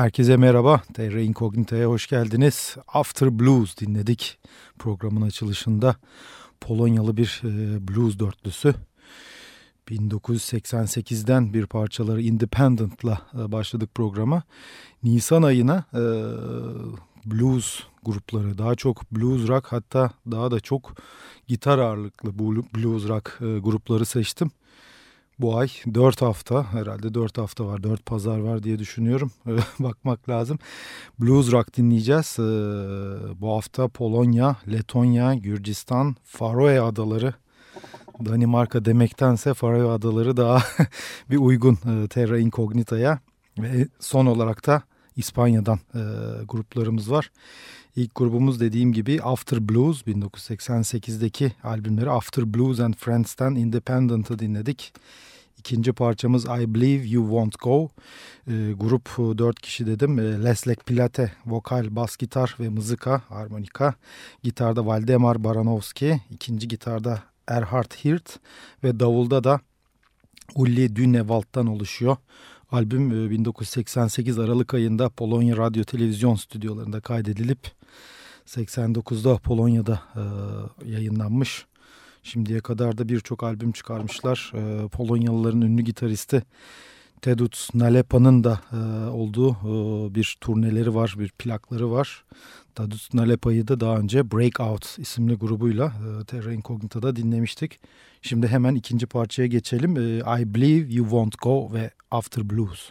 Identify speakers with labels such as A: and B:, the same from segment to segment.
A: Herkese merhaba. Terra Incognita'ya hoş geldiniz. After Blues dinledik programın açılışında. Polonyalı bir e, blues dörtlüsü. 1988'den bir parçaları Independent'la e, başladık programa. Nisan ayına e, blues grupları, daha çok blues rock hatta daha da çok gitar ağırlıklı blues rock e, grupları seçtim bu ay 4 hafta herhalde 4 hafta var 4 pazar var diye düşünüyorum bakmak lazım. Blues rock dinleyeceğiz. Ee, bu hafta Polonya, Letonya, Gürcistan, Faroe Adaları Danimarka demektense Faroe Adaları daha bir uygun e, Terra Incognita'ya. Ve son olarak da İspanya'dan e, gruplarımız var. İlk grubumuz dediğim gibi After Blues 1988'deki albümleri After Blues and Friends'ten Independent'ı dinledik. İkinci parçamız I Believe You Won't Go. E, grup dört kişi dedim. E, Leslek Pilate, vokal, bas gitar ve mızıka, harmonika. Gitarda Valdemar Baranovski. ikinci gitarda Erhard Hirt ve davulda da Ulli Dünewald'dan oluşuyor. Albüm 1988 e, Aralık ayında Polonya Radyo Televizyon stüdyolarında kaydedilip 89'da Polonya'da e, yayınlanmış. Şimdiye kadar da birçok albüm çıkarmışlar. E, Polonyalıların ünlü gitaristi Tedut Nalepa'nın da e, olduğu e, bir turneleri var, bir plakları var. Tedut Nalepa'yı da daha önce Breakout isimli grubuyla e, Terra Incognita'da dinlemiştik. Şimdi hemen ikinci parçaya geçelim. E, I Believe You Won't Go ve After Blues.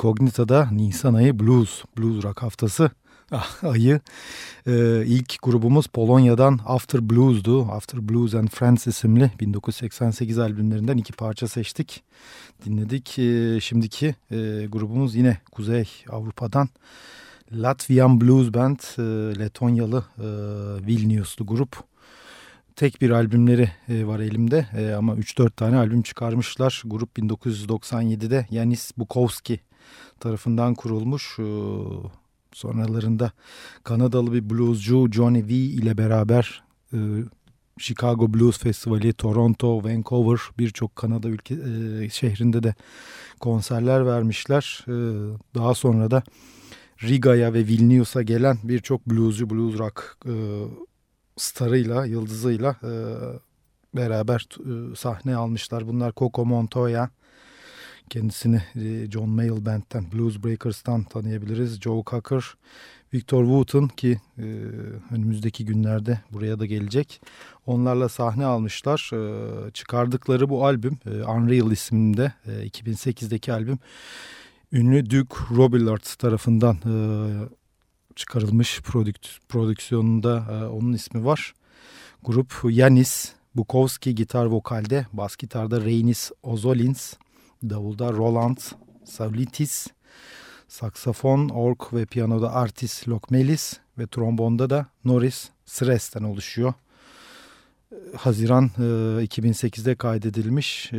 A: Incognita'da Nisan ayı Blues, Blues Rock haftası ah, ayı. Ee, ilk grubumuz Polonya'dan After Blues'du. After Blues and Friends isimli 1988 albümlerinden iki parça seçtik. Dinledik. Ee, şimdiki e, grubumuz yine Kuzey Avrupa'dan Latvian Blues Band, e, Letonyalı e, Vilniuslu grup tek bir albümleri e, var elimde e, ama 3-4 tane albüm çıkarmışlar. Grup 1997'de Yanis Bukowski tarafından kurulmuş. Sonralarında Kanadalı bir bluescu Johnny V ile beraber Chicago Blues Festivali, Toronto, Vancouver birçok Kanada ülke şehrinde de konserler vermişler. daha sonra da Riga'ya ve Vilnius'a gelen birçok bluescu, blues rock starıyla, yıldızıyla beraber sahne almışlar. Bunlar Coco Montoya, kendisini e, John Mayall Band'den, Blues Breakers'tan tanıyabiliriz. Joe Cocker, Victor Wooten ki e, önümüzdeki günlerde buraya da gelecek. Onlarla sahne almışlar. E, çıkardıkları bu albüm e, Unreal isminde e, 2008'deki albüm. Ünlü Duke Robillard tarafından e, çıkarılmış prodük prodüksiyonunda e, onun ismi var. Grup Yanis, Bukowski gitar vokalde, bas gitarda Reynis Ozolins, davulda Roland Saulitis, saksafon, ork ve piyanoda Artis Lokmelis ve trombonda da Norris Sres'ten oluşuyor. E, Haziran e, 2008'de kaydedilmiş. E,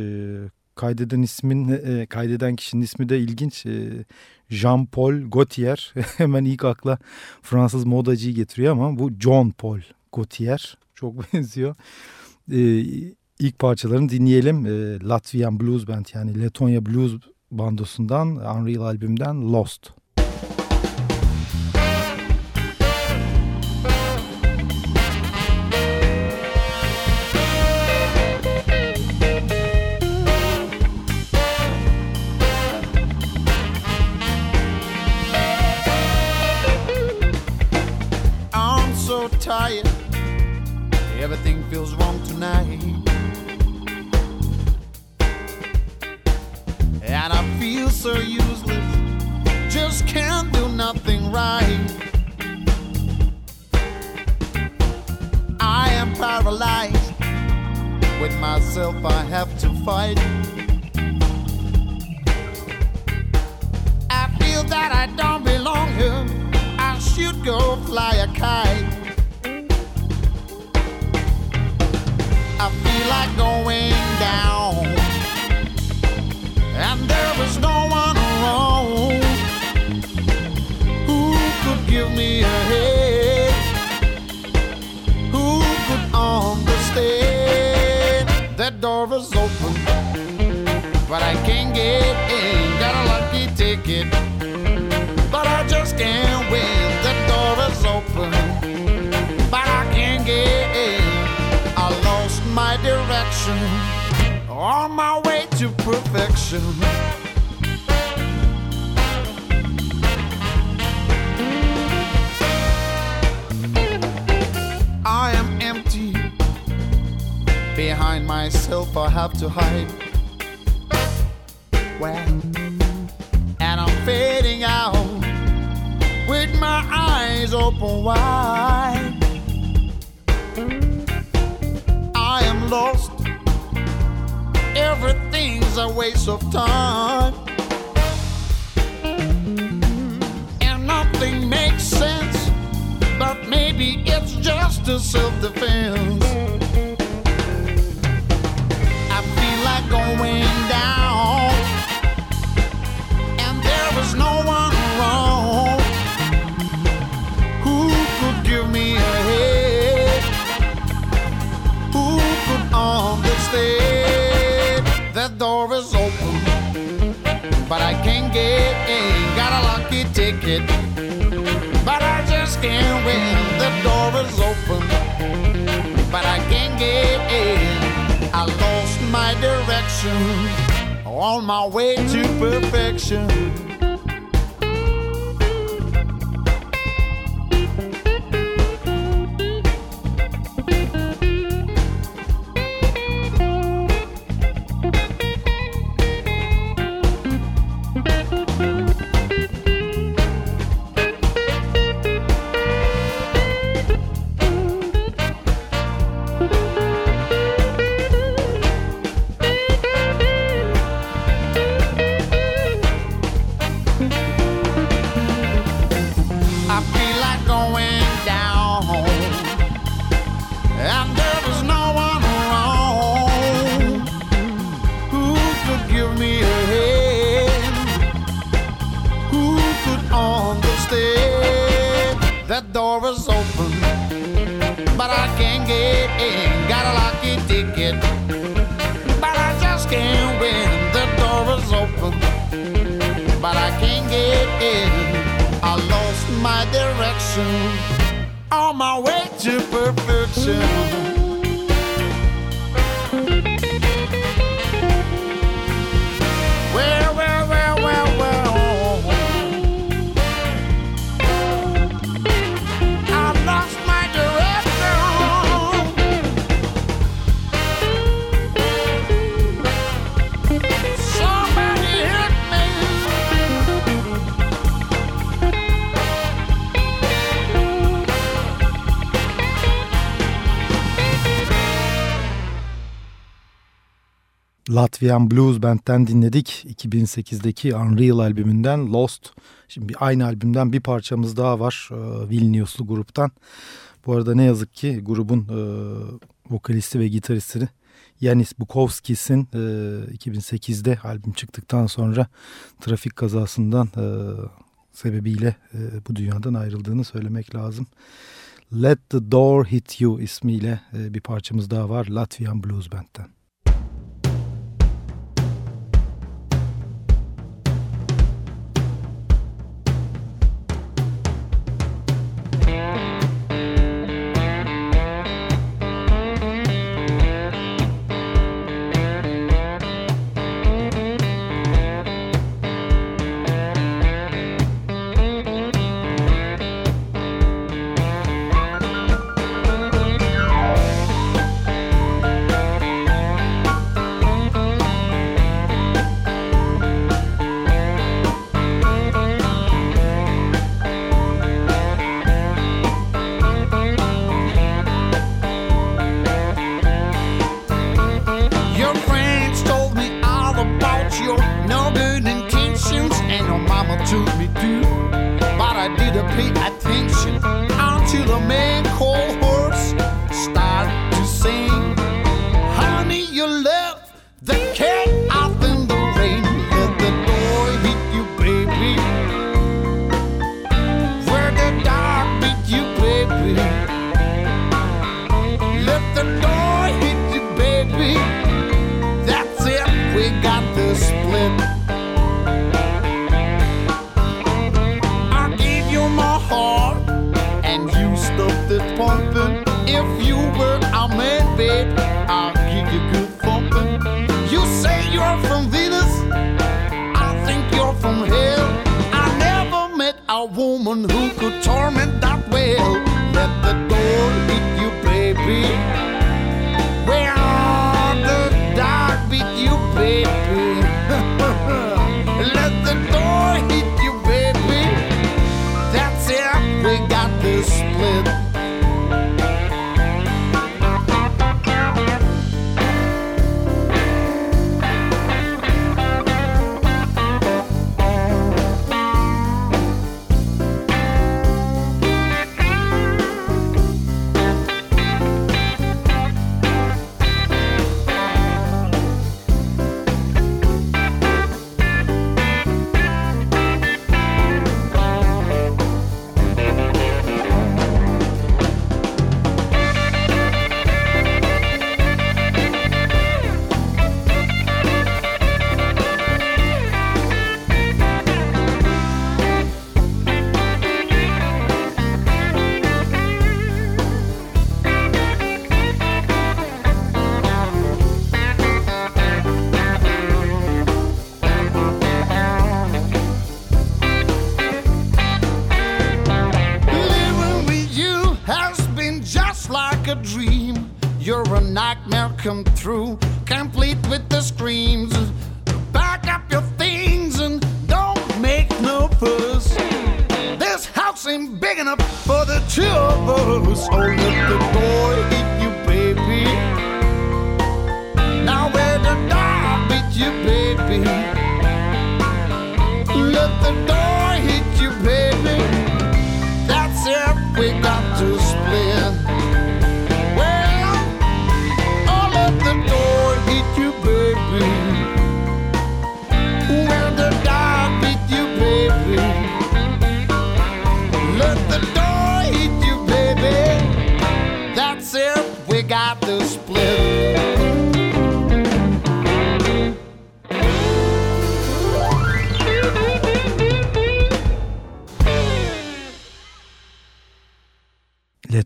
A: kaydeden ismin e, kaydeden kişinin ismi de ilginç. E, Jean-Paul Gaultier hemen ilk akla Fransız modacıyı getiriyor ama bu John Paul Gaultier çok benziyor. İlk parçalarını dinleyelim. E, Latvian Blues Band yani Letonya Blues bandosundan Unreal albümden Lost. Eyes open wide. I am lost. Everything's a waste of time. And nothing makes sense, but maybe it's just a self defense. I feel like going down, and there is no one wrong that door is open, but I can't get in. Got a lucky ticket, but I just can't win. The door is open, but I can't get in. I lost my direction on my way to perfection. On my way to perfection.
B: Latvian Blues Band'den dinledik. 2008'deki Unreal albümünden Lost. Şimdi aynı albümden bir parçamız daha var e, Vilniuslu gruptan. Bu arada ne yazık ki grubun e, vokalisti ve gitaristi Yanis Bukowskis'in e, 2008'de albüm çıktıktan sonra trafik kazasından e, sebebiyle e, bu dünyadan ayrıldığını söylemek lazım. Let the Door Hit You ismiyle e, bir parçamız daha var Latvian Blues Band'den.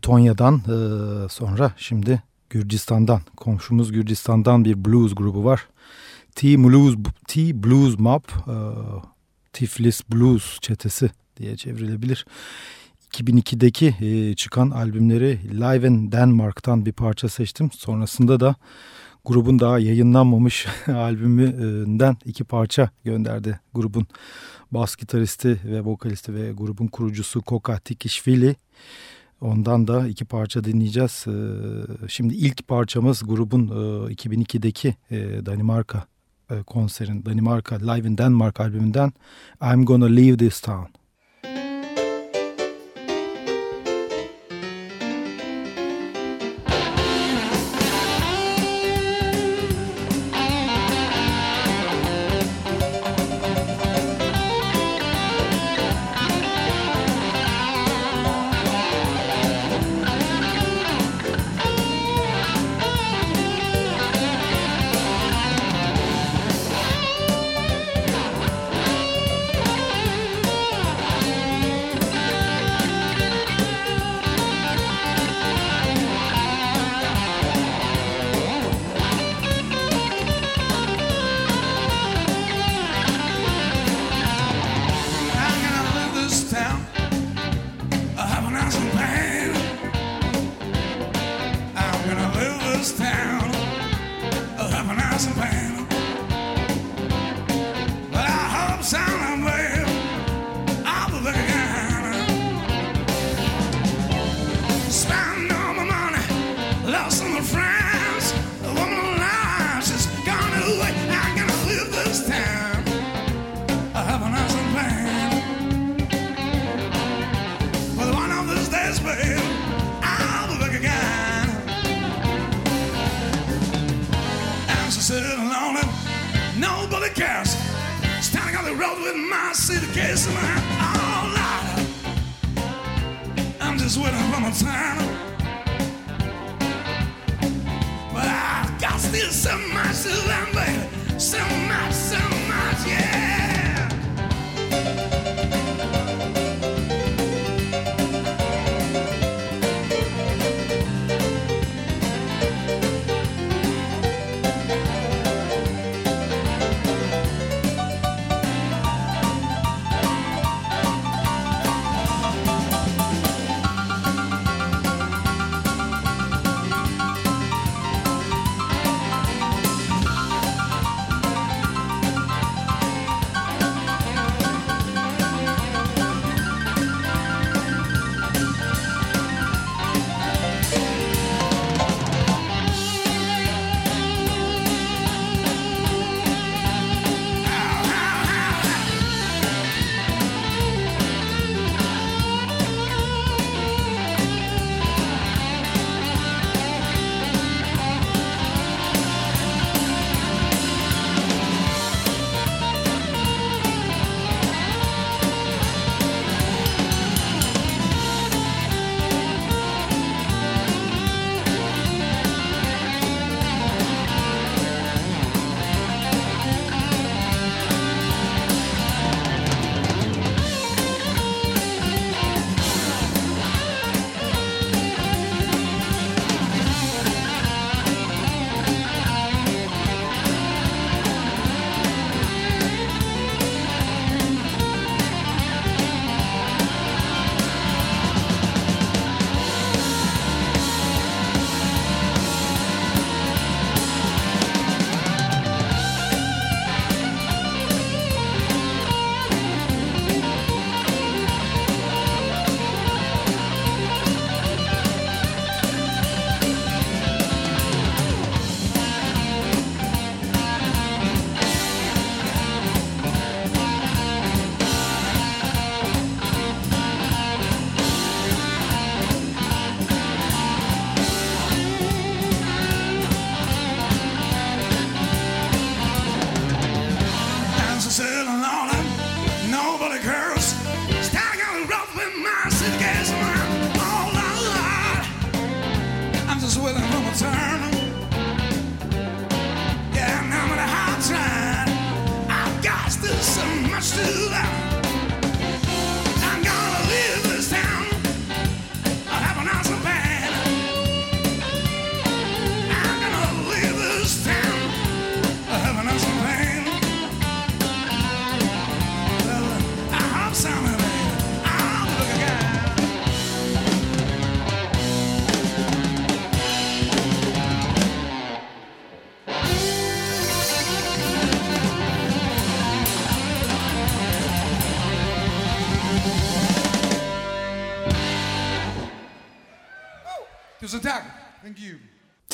C: Letonya'dan e, sonra şimdi Gürcistan'dan, komşumuz Gürcistan'dan bir blues grubu var. T Blues, T Blues Mob, e, Tiflis Blues çetesi diye çevrilebilir. 2002'deki e, çıkan albümleri Live in Denmark'tan bir parça seçtim. Sonrasında da grubun daha yayınlanmamış albümünden iki parça gönderdi grubun bas gitaristi ve vokalisti ve grubun kurucusu Koka Tikishvili. Ondan da iki parça dinleyeceğiz. Ee, şimdi ilk parçamız grubun 2002'deki e, e, Danimarka e, konserin, Danimarka Live in Denmark albümünden I'm Gonna Leave This Town.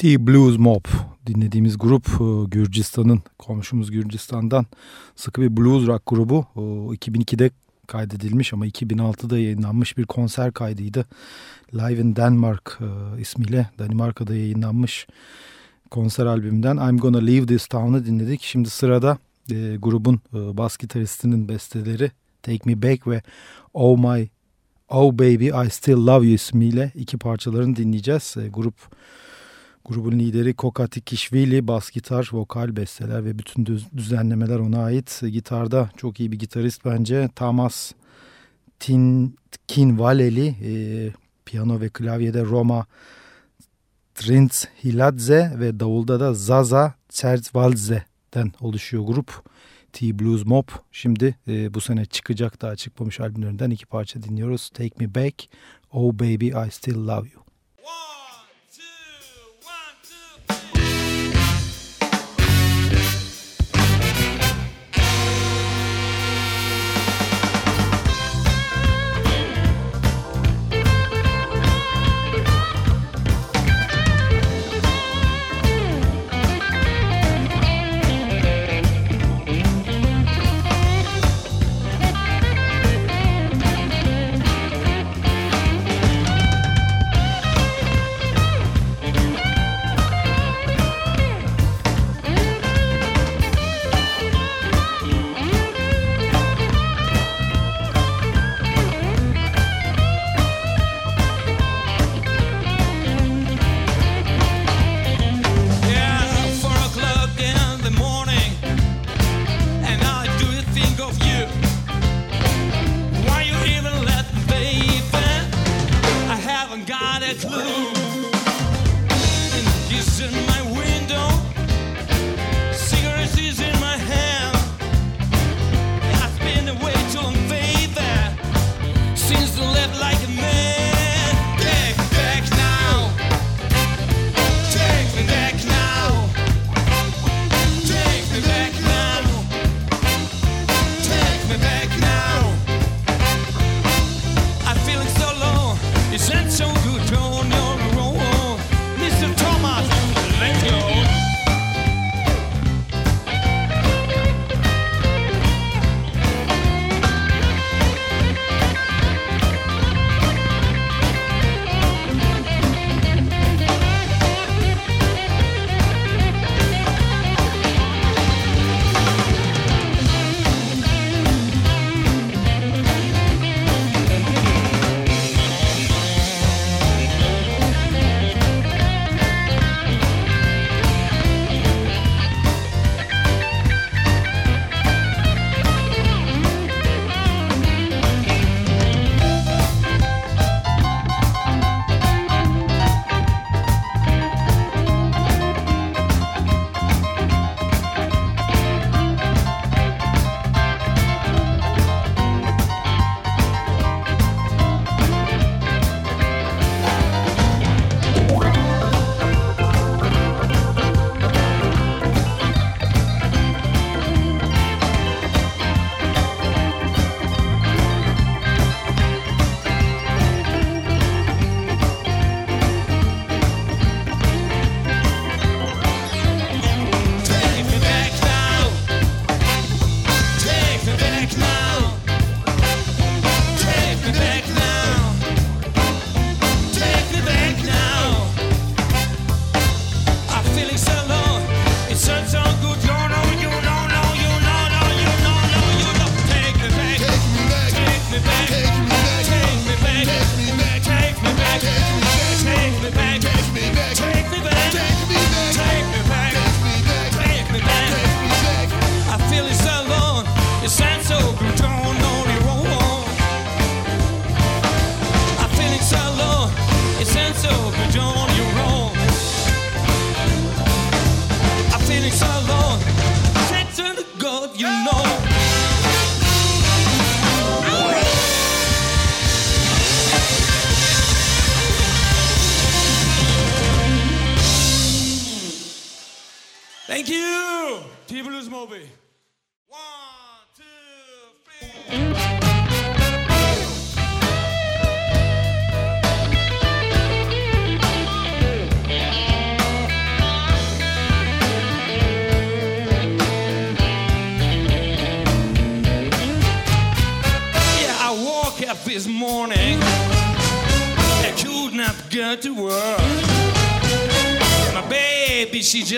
A: T-Blues Mob dinlediğimiz grup e, Gürcistan'ın komşumuz Gürcistan'dan sıkı bir blues rock grubu. 2002'de kaydedilmiş ama 2006'da yayınlanmış bir konser kaydıydı. Live in Denmark e, ismiyle Danimarka'da yayınlanmış konser albümünden I'm Gonna Leave This Town'ı dinledik. Şimdi sırada e, grubun e, bas gitaristinin besteleri Take Me Back ve Oh My Oh Baby I Still Love You ismiyle iki parçalarını dinleyeceğiz. E, grup Grubun lideri Kokati Kishvili bas gitar, vokal, besteler ve bütün düzenlemeler ona ait. Gitarda çok iyi bir gitarist bence. Tamas Tin, Kinvaleli, e, piyano ve klavyede Roma Trins Hiladze ve davulda da Zaza Tsertvalze'den oluşuyor grup. T-Blues Mob. Şimdi e, bu sene çıkacak daha çıkmamış albümlerinden iki parça dinliyoruz. Take Me Back, Oh Baby I Still Love You.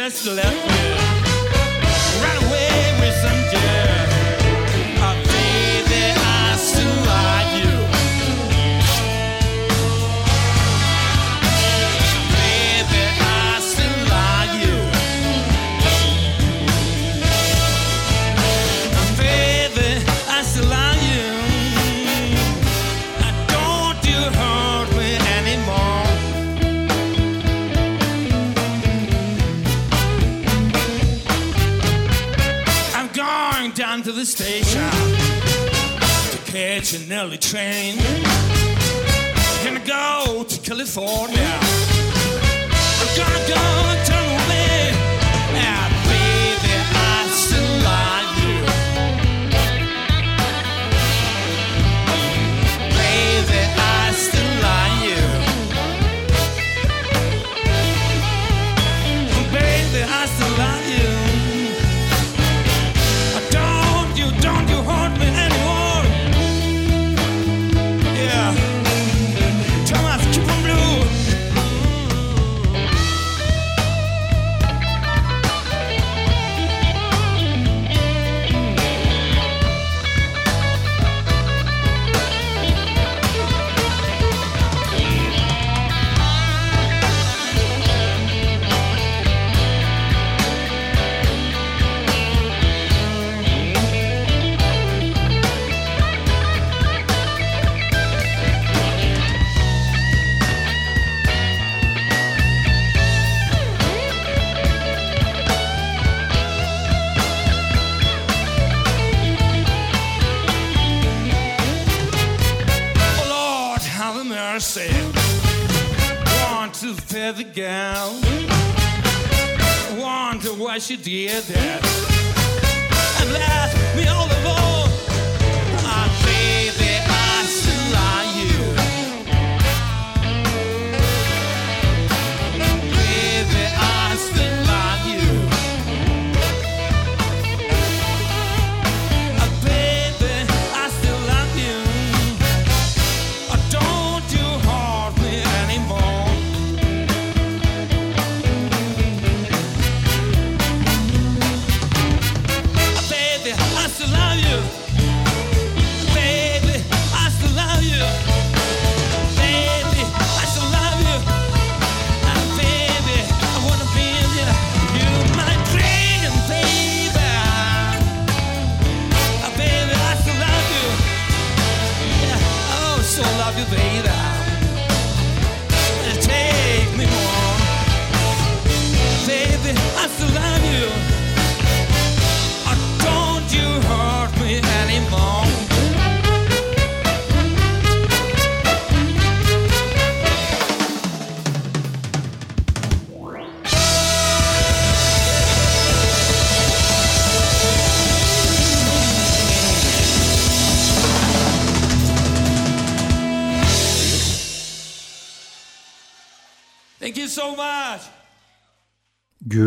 D: Just left.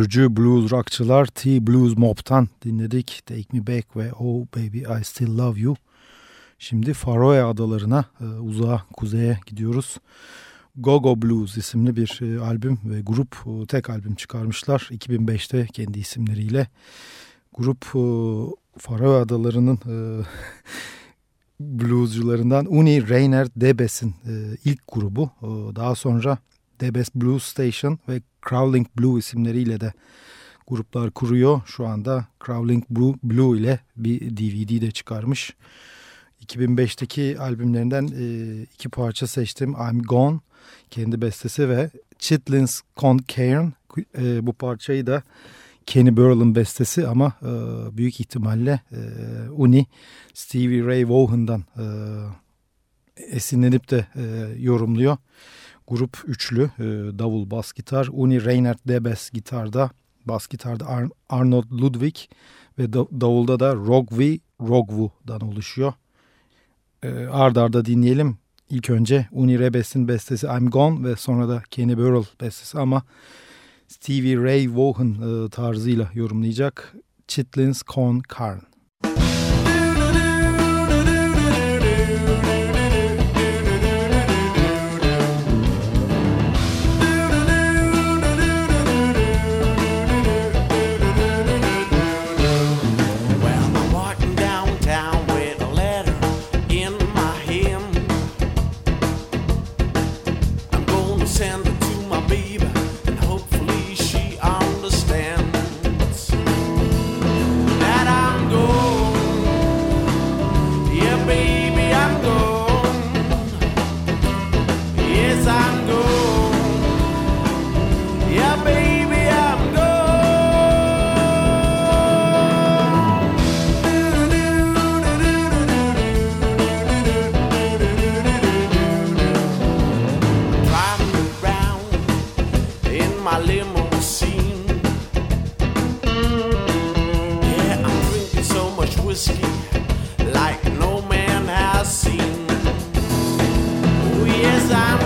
A: Gürcü blues rockçılar T Blues Mob'tan dinledik. Take Me Back ve Oh Baby I Still Love You. Şimdi Faroe Adalarına e, uzağa kuzeye gidiyoruz. Gogo Blues isimli bir e, albüm ve grup e, tek albüm çıkarmışlar 2005'te kendi isimleriyle. Grup Faroe Adaları'nın bluescularından Uni Reiner Debes'in ilk grubu. Daha sonra Debes Blues Station ve Crawling Blue isimleriyle de gruplar kuruyor. Şu anda Crawling Blue, ile bir DVD de çıkarmış. 2005'teki albümlerinden e, iki parça seçtim. I'm Gone kendi bestesi ve Chitlins Con Cairn e, bu parçayı da Kenny Burrell'ın bestesi ama e, büyük ihtimalle e, Uni Stevie Ray Vaughan'dan esinlenip de yorumluyor. Grup üçlü e, davul bas gitar Uni Reinhard Debes gitarda bas gitarda Ar Arnold Ludwig ve da davulda da Rogvi Rogvu'dan oluşuyor. E, ard arda dinleyelim. İlk önce Uni Rebes'in bestesi I'm Gone ve sonra da Kenny Burrell bestesi ama Stevie Ray Vaughan e, tarzıyla yorumlayacak Chitlins Con Carn. I'm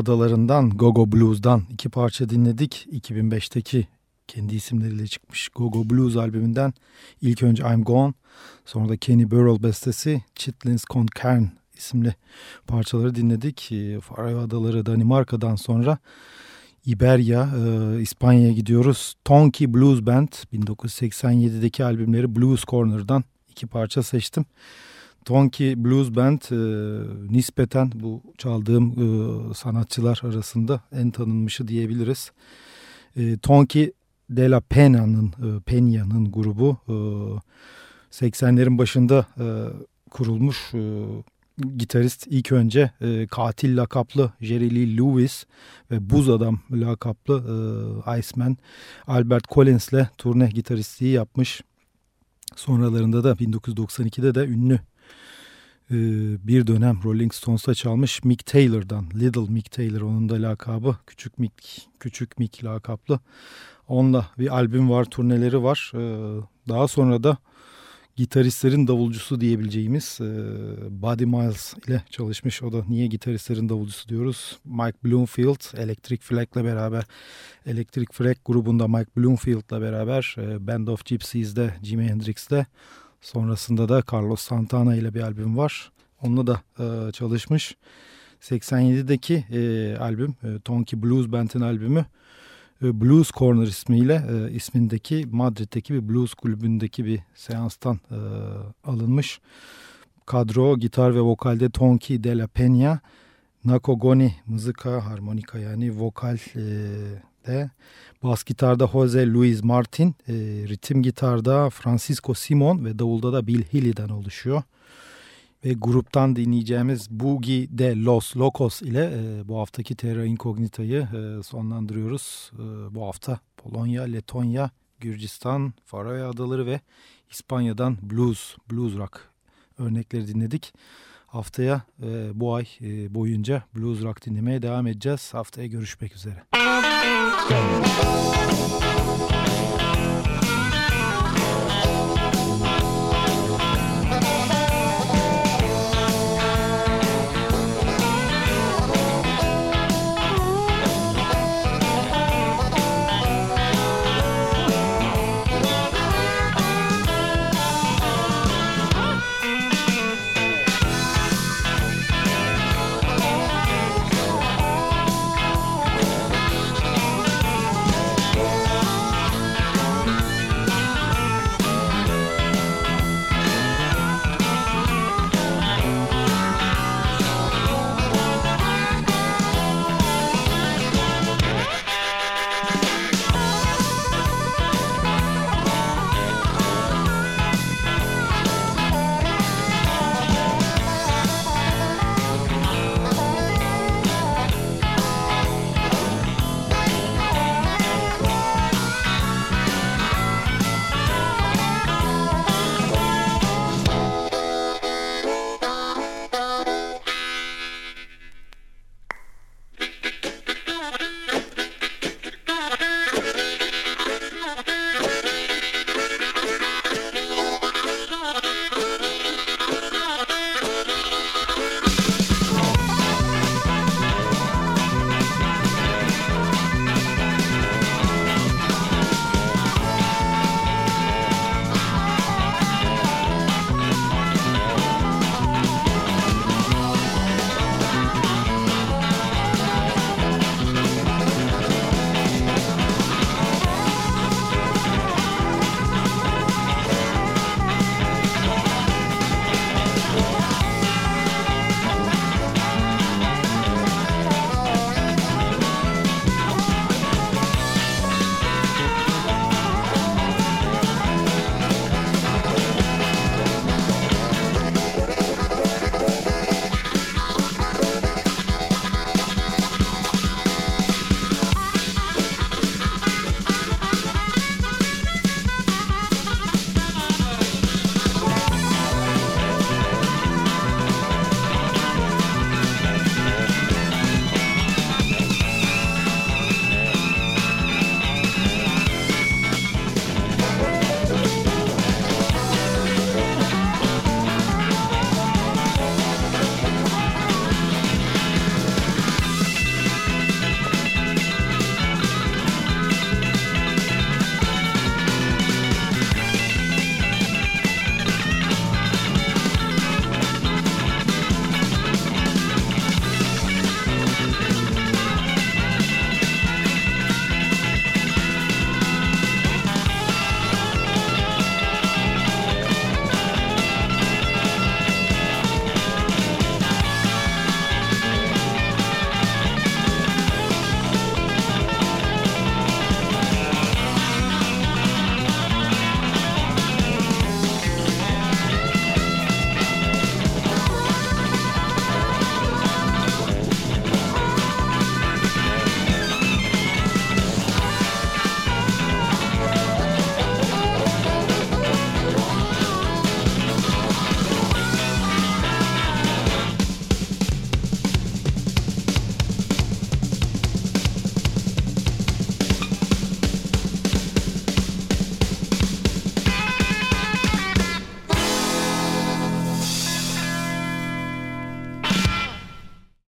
A: Adaları'ndan Gogo Blues'dan iki parça dinledik. 2005'teki kendi isimleriyle çıkmış Gogo Blues albümünden ilk önce I'm Gone sonra da Kenny Burrell bestesi Chitlins Concern isimli parçaları dinledik. Ee, Faroe Adaları Danimarka'dan sonra İberya, e, İspanya'ya gidiyoruz. Tonki Blues Band 1987'deki albümleri Blues Corner'dan iki parça seçtim. Tonki Blues Band e, nispeten bu çaldığım e, sanatçılar arasında en tanınmışı diyebiliriz. E, Tonki De La Pena'nın e, Peña'nın grubu e, 80'lerin başında e, kurulmuş e, gitarist ilk önce e, katil lakaplı Jerry Lee Lewis ve buz adam lakaplı e, Iceman Albert Collins'le turne gitaristliği yapmış. Sonralarında da 1992'de de ünlü bir dönem Rolling Stones'ta çalmış Mick Taylor'dan Little Mick Taylor onun da lakabı küçük Mick küçük Mick lakaplı onunla bir albüm var turneleri var e, daha sonra da gitaristlerin davulcusu diyebileceğimiz e, Buddy Miles ile çalışmış. O da niye gitaristlerin davulcusu diyoruz? Mike Bloomfield, Electric Flag'le beraber Electric Flag grubunda Mike Bloomfield'la beraber e, Band of Gypsies'de Jimi Hendrix'te sonrasında da Carlos Santana ile bir albüm var. Onunla da e, çalışmış. 87'deki e, albüm e, Tonky Blues Band'in albümü e, Blues Corner ismiyle e, ismindeki Madrid'deki bir blues kulübündeki bir seanstan e, alınmış. Kadro gitar ve vokalde Tonki de la Peña, Nakogoni mızıka, harmonika yani vokal e, de bas gitarda Jose Luis Martin, e, ritim gitarda Francisco Simon ve davulda da Bill Healy'den oluşuyor. Ve gruptan dinleyeceğimiz Boogie de Los Locos ile e, bu haftaki Terra Incognita'yı e, sonlandırıyoruz. E, bu hafta Polonya, Letonya, Gürcistan, Faroe Adaları ve İspanya'dan blues, blues rock örnekleri dinledik. Haftaya e, bu ay e, boyunca blues rock dinlemeye devam edeceğiz. Haftaya görüşmek üzere. Música